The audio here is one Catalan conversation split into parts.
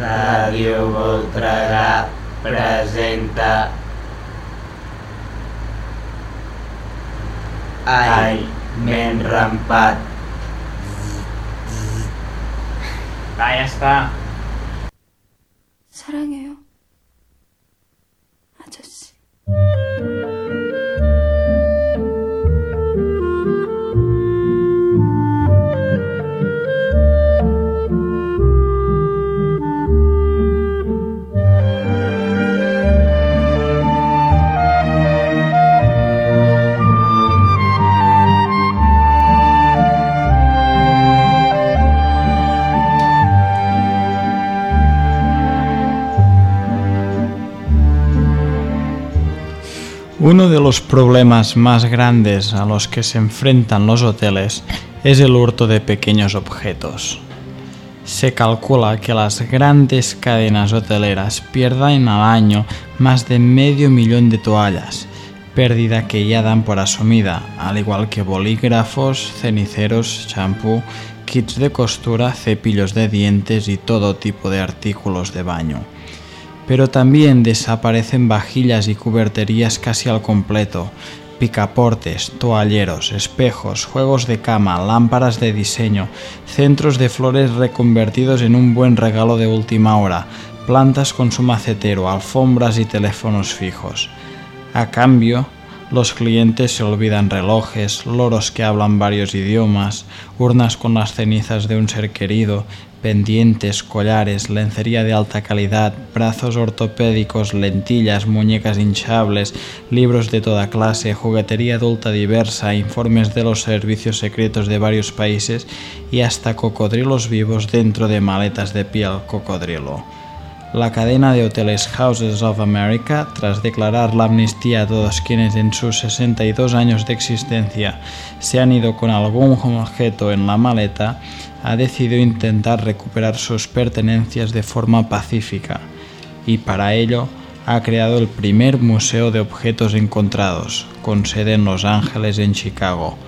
Ràdio Voltregà presenta Ai, m'he rampat. Va, ja està. 사 Uno de los problemas más grandes a los que se enfrentan los hoteles es el hurto de pequeños objetos. Se calcula que las grandes cadenas hoteleras pierden al año más de medio millón de toallas, pérdida que ya dan por asumida, al igual que bolígrafos, ceniceros, champú, kits de costura, cepillos de dientes y todo tipo de artículos de baño pero también desaparecen vajillas y cuberterías casi al completo, picaportes, toalleros, espejos, juegos de cama, lámparas de diseño, centros de flores reconvertidos en un buen regalo de última hora, plantas con su macetero, alfombras y teléfonos fijos. A cambio, los clientes se olvidan relojes, loros que hablan varios idiomas, urnas con las cenizas de un ser querido, pendientes, collares, lencería de alta calidad, brazos ortopédicos, lentillas, muñecas hinchables, libros de toda clase, juguetería adulta diversa, informes de los servicios secretos de varios países y hasta cocodrilos vivos dentro de maletas de piel cocodrilo. La cadena de hoteles Houses of America, tras declarar la amnistía a todos quienes en sus 62 años de existencia se han ido con algún objeto en la maleta, ha decidido intentar recuperar sus pertenencias de forma pacífica y para ello ha creado el primer museo de objetos encontrados, con sede en Los Ángeles, en Chicago,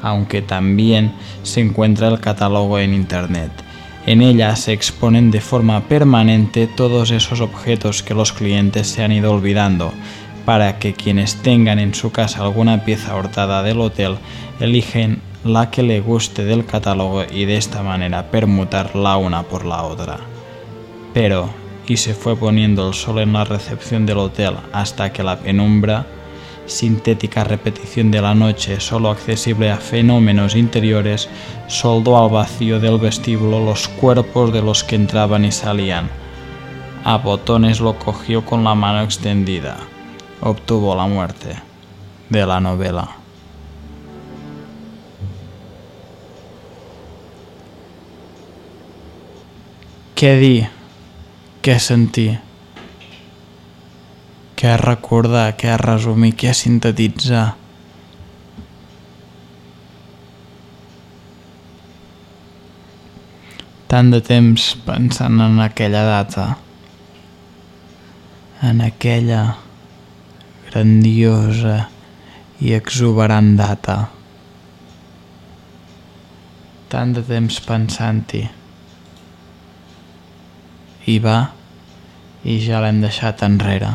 aunque también se encuentra el catálogo en Internet. En ella se exponen de forma permanente todos esos objetos que los clientes se han ido olvidando, para que quienes tengan en su casa alguna pieza hurtada del hotel eligen la que le guste del catálogo y de esta manera permutar la una por la otra. Pero, y se fue poniendo el sol en la recepción del hotel hasta que la penumbra, sintética repetición de la noche solo accesible a fenómenos interiores, soldó al vacío del vestíbulo los cuerpos de los que entraban y salían. A botones lo cogió con la mano extendida. Obtuvo la muerte de la novela. Què dir? Què sentir? Què recordar? Què resumir? Què sintetitzar? Tant de temps pensant en aquella data, en aquella grandiosa i exuberant data. Tant de temps pensant-hi i va i ja l'hem deixat enrere.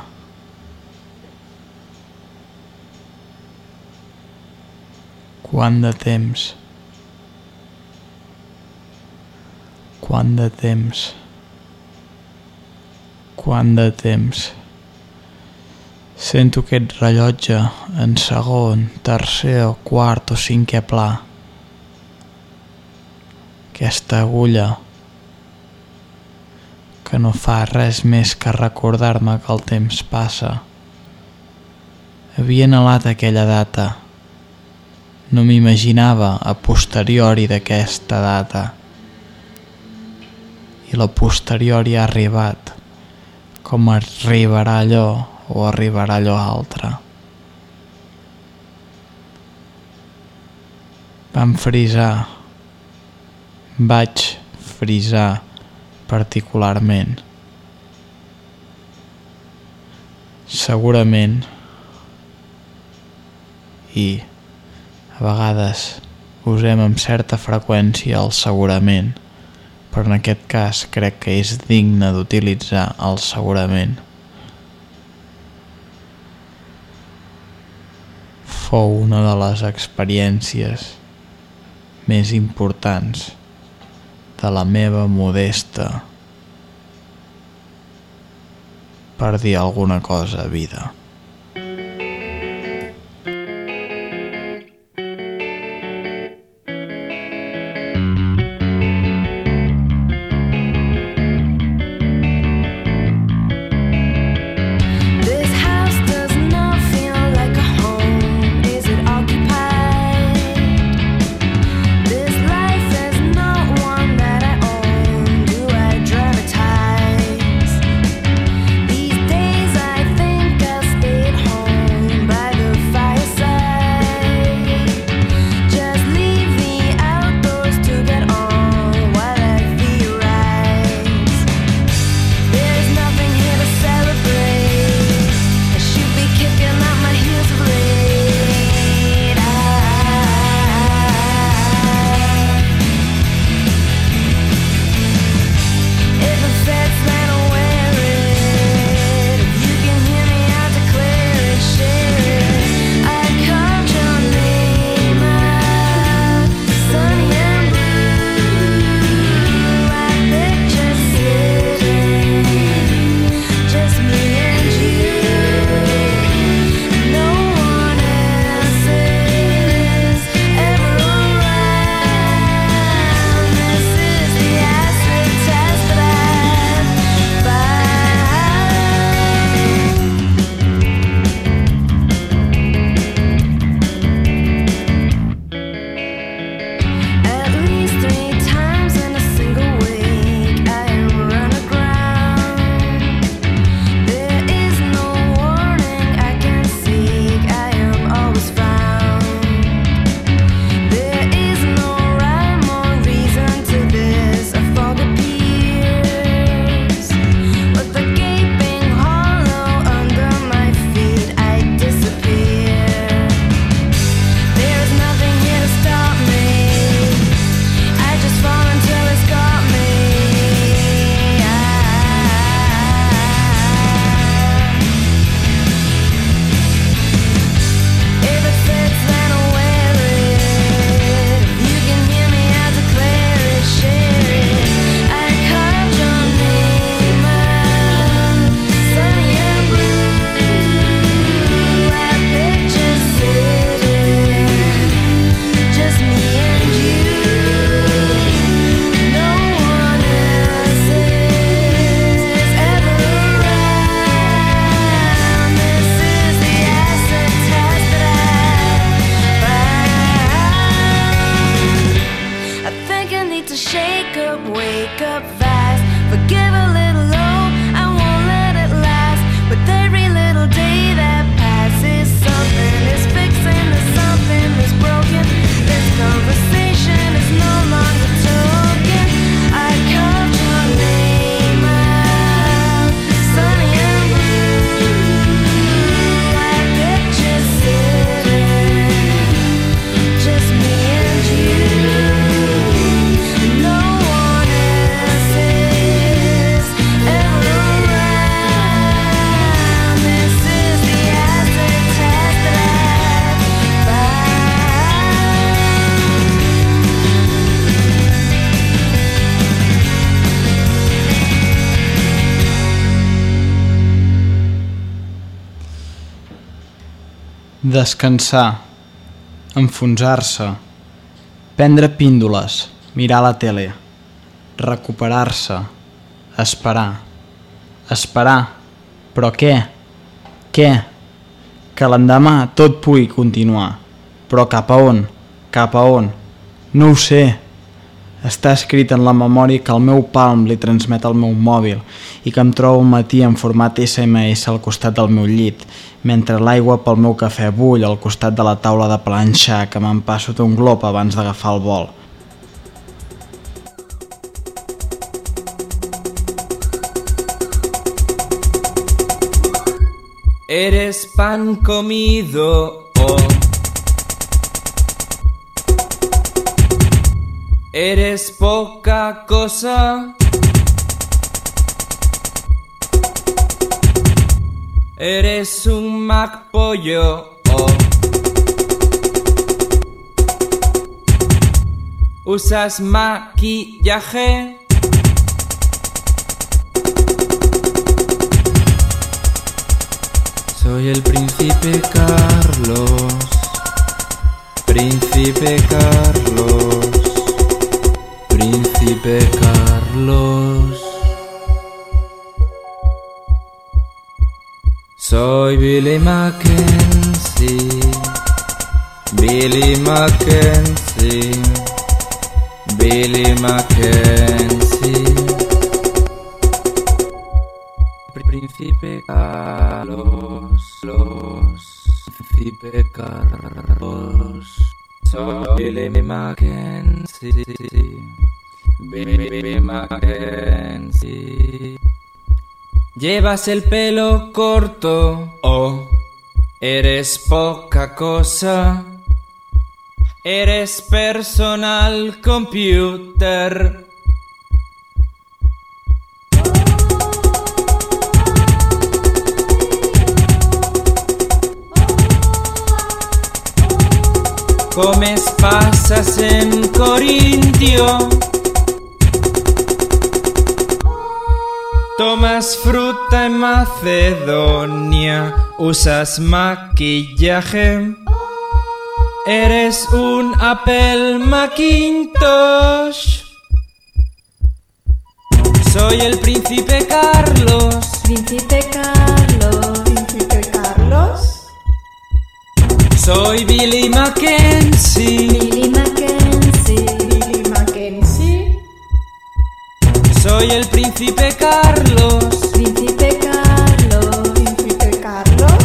Quant de temps? Quant de temps? Quant de temps? Sento aquest rellotge en segon, tercer o quart o cinquè pla. Aquesta agulla que no fa res més que recordar-me que el temps passa. Havia anhelat aquella data. No m'imaginava a posteriori d'aquesta data. I la posteriori ha arribat, com arribarà allò o arribarà allò altre. Vam frisar. Vaig frisar particularment. Segurament i a vegades usem amb certa freqüència el segurament, però en aquest cas crec que és digne d'utilitzar el segurament. Fou una de les experiències més importants de la meva modesta per dir alguna cosa a vida. Descansar. Enfonsar-se. Prendre píndoles. Mirar la tele. Recuperar-se. Esperar. Esperar. Però què? Què? Que l'endemà tot pugui continuar. Però cap a on? Cap a on? No ho sé. Està escrit en la memòria que el meu palm li transmet al meu mòbil i que em trobo un matí en format SMS al costat del meu llit, mentre l'aigua pel meu cafè bull al costat de la taula de planxar que m'empasso d'un glob abans d'agafar el vol. Eres pan comido, oh. Eres poca cosa. Eres un Mac pollo. oh. Usas maquillaje. Soy el príncipe Carlos. Príncipe Carlos. Príncipe Carlos. Soy Billy Mackenzie. Billy Mackenzie. Billy Mackenzie. Príncipe Carlos. Los. Príncipe Carlos. Soy Billy Mackenzie. Llevas el pelo corto o eres poca cosa. Eres personal computer. Comes pasas en Corintio. Tomas fruta en Macedonia, usas maquillaje. Eres un Apple Macintosh. Soy el príncipe Carlos. Príncipe Carlos. Príncipe Carlos. Soy Billy Mackenzie. Billy Mackenzie. Soy el príncipe Carlos. Príncipe Carlos. Príncipe Carlos.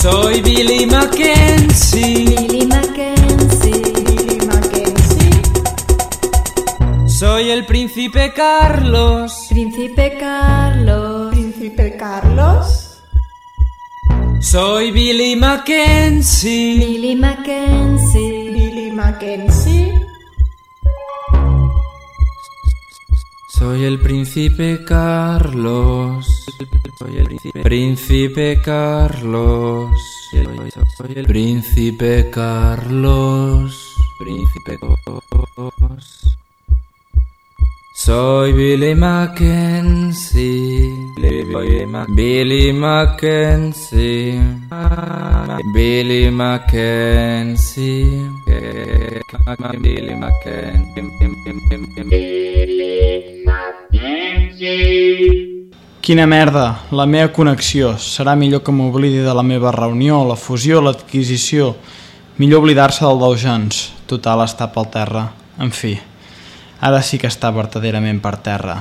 Soy Billy Mackenzie. Billy Mackenzie. Billy Mackenzie. Soy el príncipe Carlos. Príncipe Carlos. Príncipe Carlos. Soy Billy Mackenzie. Billy Mackenzie. Billy Mackenzie. Soy el príncipe Carlos. Soy el príncipe, príncipe Carlos. Soy el príncipe Carlos. Príncipe Carlos. Soy Billy Mackenzie. Billy Mackenzie. Billy Mackenzie. Billy Mackenzie. Quina merda, la meva connexió. Serà millor que m'oblidi de la meva reunió, la fusió, l'adquisició. Millor oblidar-se del Dow Jones. Total, està pel terra. En fi, ara sí que està verdaderament per terra.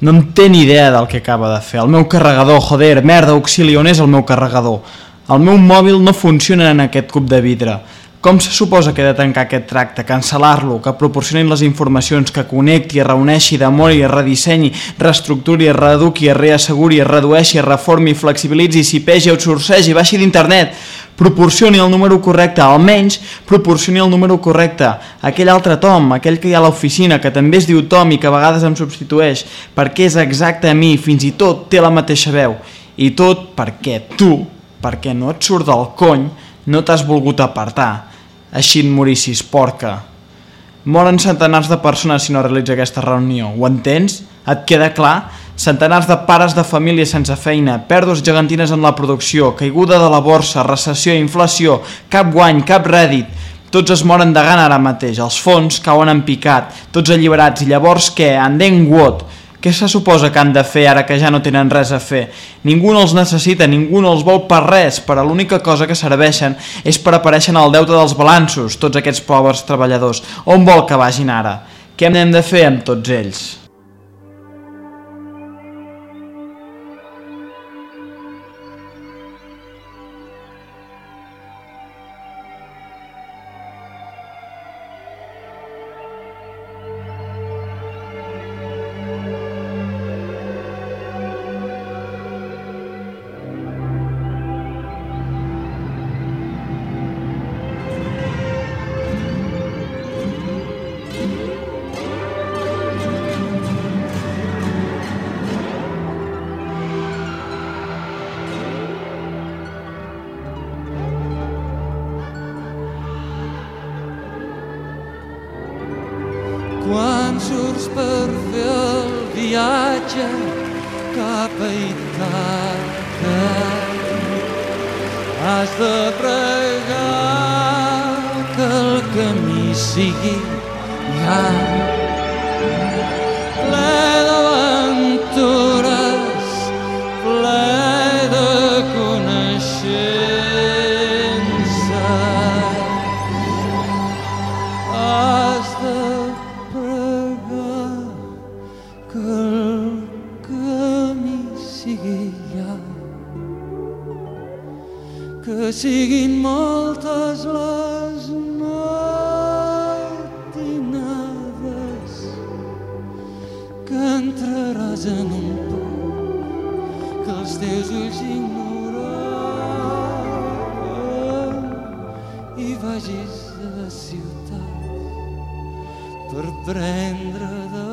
No en té ni idea del que acaba de fer. El meu carregador, joder, merda, auxili, on és el meu carregador? El meu mòbil no funciona en aquest cub de vidre. Com se suposa que he de tancar aquest tracte, cancel·lar-lo, que proporcionin les informacions, que connecti, reuneixi, demori, redissenyi, reestructuri, reeduqui, reasseguri, redueixi, reformi, flexibilitzi, sipegi, outsourcegi, baixi d'internet, proporcioni el número correcte, almenys proporcioni el número correcte, aquell altre Tom, aquell que hi ha a l'oficina, que també es diu Tom i que a vegades em substitueix, perquè és exacte a mi, fins i tot té la mateixa veu, i tot perquè tu, perquè no et surt del cony, no t'has volgut apartar, així et morissis, porca. Moren centenars de persones si no realitza aquesta reunió, ho entens? Et queda clar? Centenars de pares de família sense feina, pèrdues gegantines en la producció, caiguda de la borsa, recessió, inflació, cap guany, cap rèdit. Tots es moren de gana ara mateix, els fons cauen en picat, tots alliberats, i llavors què? And then what? Què se suposa que han de fer ara que ja no tenen res a fer? Ningú no els necessita, ningú no els vol per res, però l'única cosa que serveixen és per aparèixer en el deute dels balanços, tots aquests pobres treballadors. On vol que vagin ara? Què hem de fer amb tots ells? Llarg, ple d'aventures, ple de coneixences. Has de pregar que el camí sigui llarg, que siguin moltes les matinades entraràs en un punt que els teus ulls ignoraven i vagis a la ciutat per prendre dels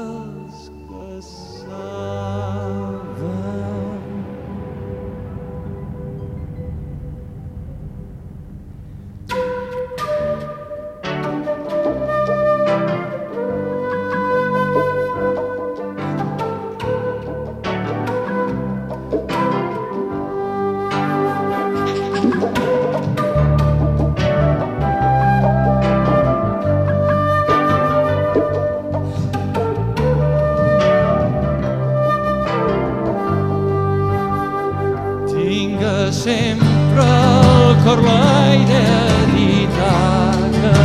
sempre al cor la idea d'Itaca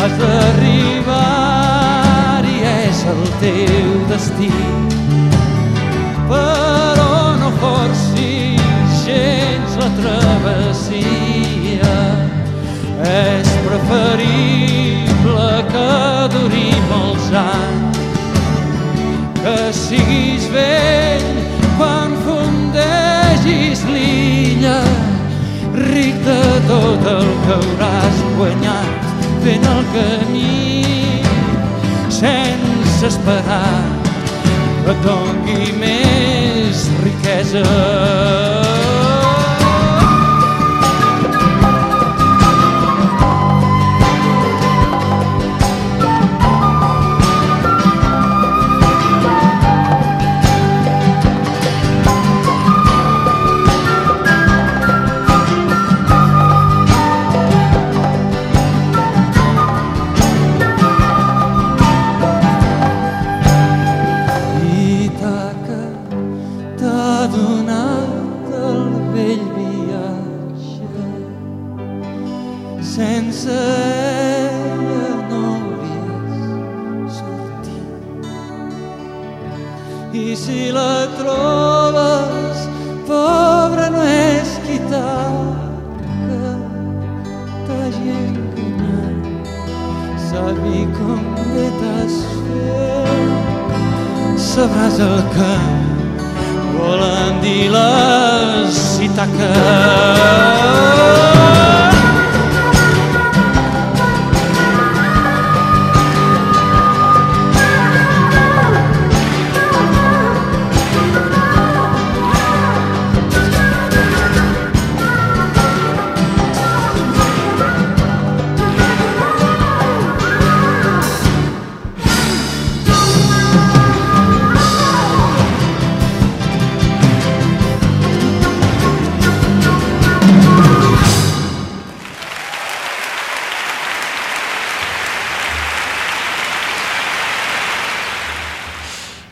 Has d'arribar i és el teu destí. Però no forcis gens la travessia. És preferible que duri molts anys. Que siguis vell de tot el que hauràs guanyat fent el camí sense esperar que et doni més riquesa.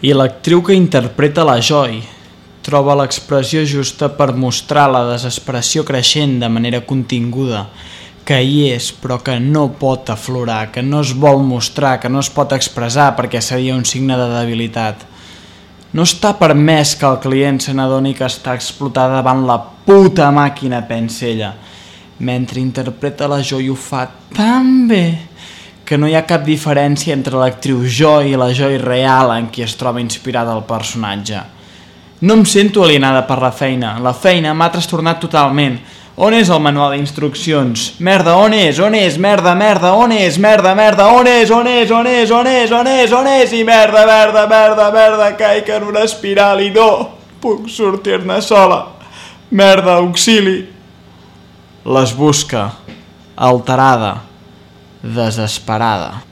I l'actriu que interpreta la Joy troba l'expressió justa per mostrar la desesperació creixent de manera continguda, que hi és però que no pot aflorar, que no es vol mostrar, que no es pot expressar perquè seria un signe de debilitat. No està permès que el client se n'adoni que està explotada davant la puta màquina, pensa ella. Mentre interpreta la Joy ho fa tan bé que no hi ha cap diferència entre l'actriu Joy i la Joy real en qui es troba inspirada el personatge. No em sento alienada per la feina. La feina m'ha trastornat totalment. On és el manual d'instruccions? Merda, on és? On és? Merda, merda, on és? Merda, merda, on és? On és? On és? On és? On és? On és? I merda, merda, merda, merda, caic en una espiral i no puc sortir-ne sola. Merda, auxili. Les busca, alterada, desesperada.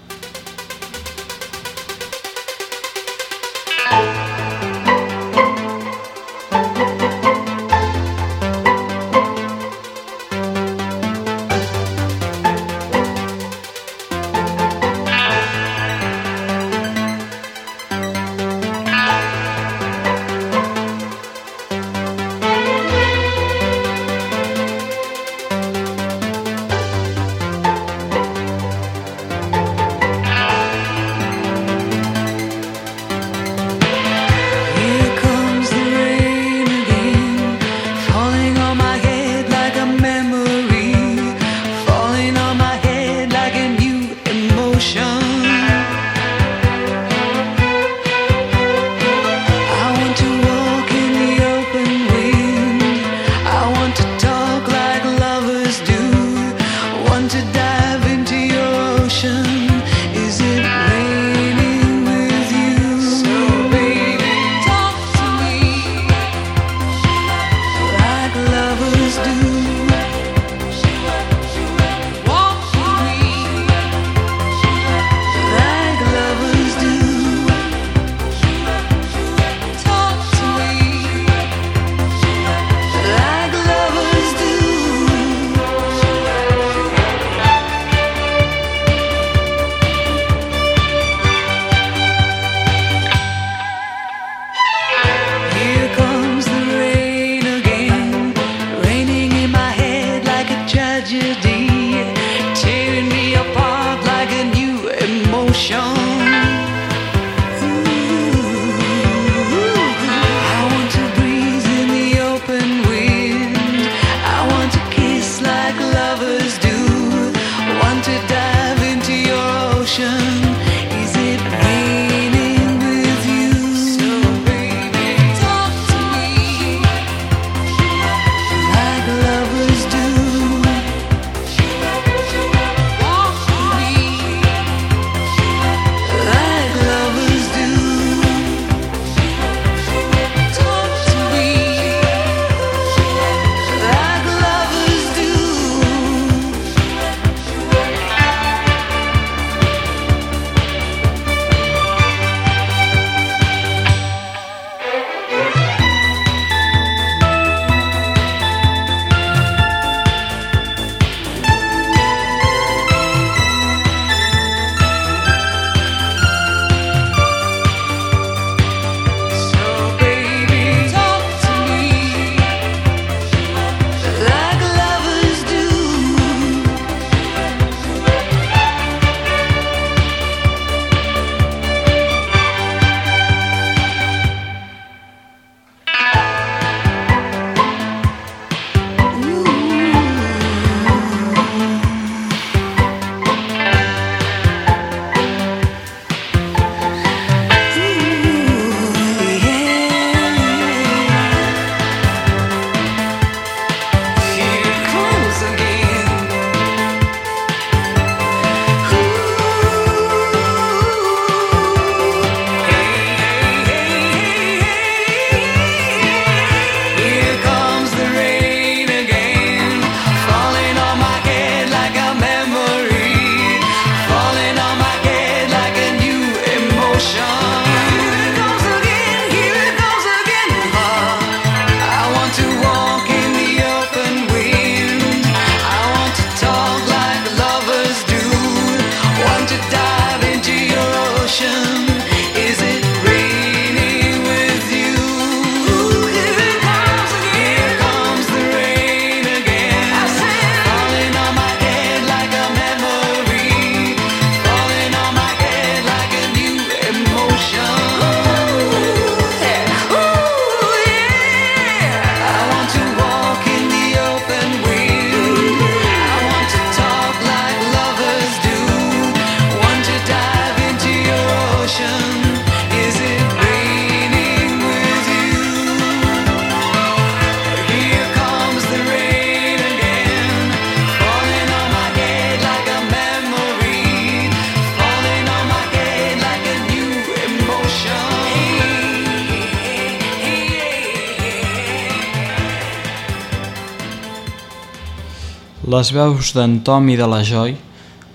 Les veus d'en Tom i de la Joy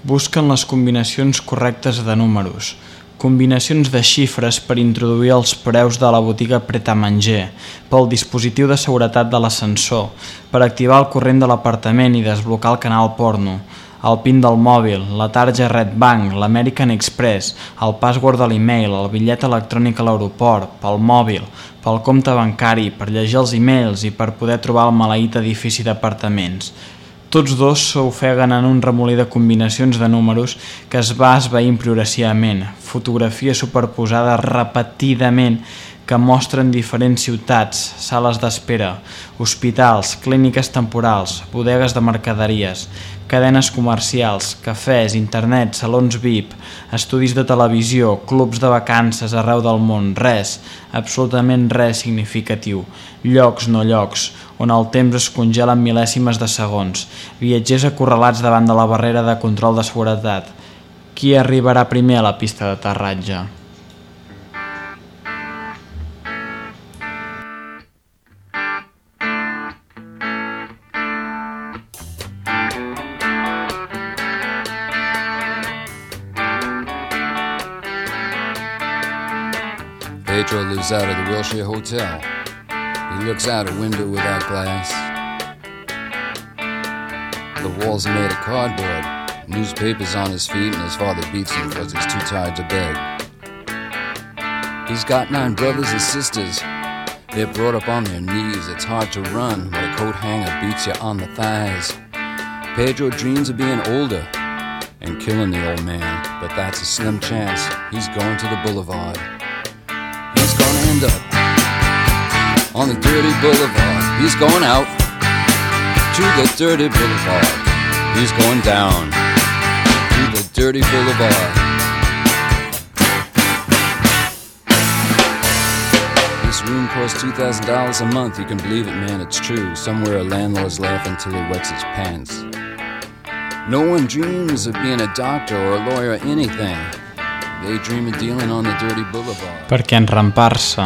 busquen les combinacions correctes de números, combinacions de xifres per introduir els preus de la botiga Pret a Manger, pel dispositiu de seguretat de l'ascensor, per activar el corrent de l'apartament i desblocar el canal porno, el PIN del mòbil, la tarja Red Bank, l'American Express, el password de l'email, el bitllet electrònic a l'aeroport, pel mòbil, pel compte bancari, per llegir els e-mails i per poder trobar el maleït edifici d'apartaments. Tots dos s'ofeguen en un remolí de combinacions de números que es va esveint progressivament, fotografies superposades repetidament que mostren diferents ciutats, sales d'espera, hospitals, clíniques temporals, bodegues de mercaderies, cadenes comercials, cafès, internet, salons VIP, estudis de televisió, clubs de vacances arreu del món, res, absolutament res significatiu, llocs no llocs, on el temps es congela en mil·lèsimes de segons, viatgers acorralats davant de la barrera de control de seguretat. Qui arribarà primer a la pista d'aterratge? Lives out of the Wilshire Hotel. He looks out a window without glass. The walls are made of cardboard. Newspapers on his feet, and his father beats him because he's too tired to beg. He's got nine brothers and sisters. They're brought up on their knees. It's hard to run when a coat hanger beats you on the thighs. Pedro dreams of being older and killing the old man, but that's a slim chance. He's going to the boulevard. He's up on the dirty boulevard. He's going out to the dirty boulevard. He's going down to the dirty boulevard. This room costs $2,000 a month. You can believe it, man, it's true. Somewhere a landlord's laughing till he wets his pants. No one dreams of being a doctor or a lawyer or anything. Perquè enrampar-se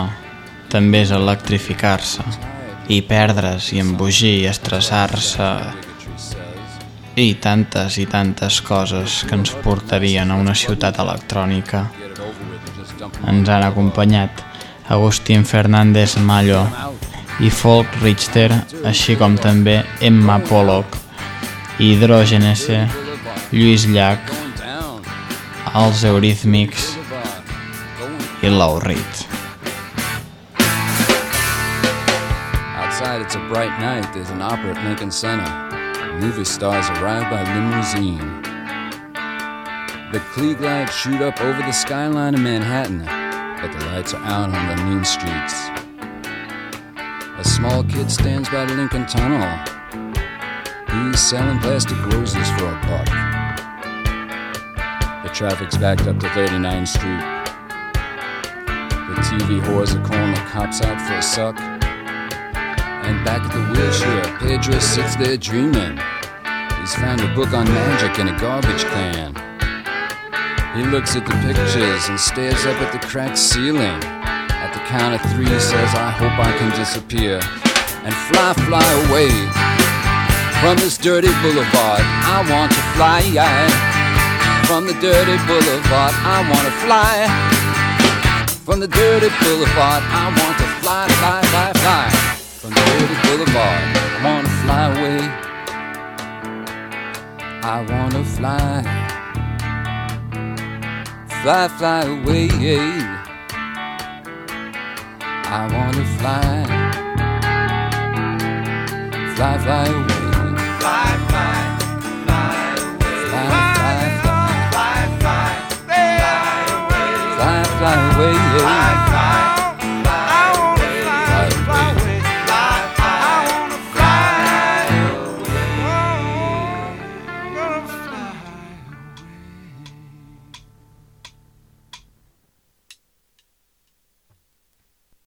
també és electrificar-se. I perdre's i embogir i estressar-se. I tantes i tantes coses que ens portarien a una ciutat electrònica. Ens han acompanyat Agustín Fernández Mallo i Folk Richter, així com també Emma Pollock, Hidrogenese, Lluís Llach, Euríthmics i Lou Reed. Outside, it's a bright night. There's an opera at Lincoln Center. Movie stars arrive by limousine. The Klieg lights shoot up over the skyline of Manhattan, but the lights are out on the mean streets. A small kid stands by the Lincoln Tunnel. He's selling plastic roses for a buck. Traffic's backed up to 39th Street. The TV whores are calling the cops out for a suck. And back at the wheelchair, Pedro sits there dreaming. He's found a book on magic in a garbage can. He looks at the pictures and stares up at the cracked ceiling. At the count of three, he says, I hope I can disappear and fly, fly away from this dirty boulevard. I want to fly from the dirty boulevard. I want to fly from the dirty boulevard. I want to fly, fly, fly, fly from the dirty boulevard. I want to fly away. I want to fly, fly, fly away. I want to fly, fly, fly away. Fly, highway.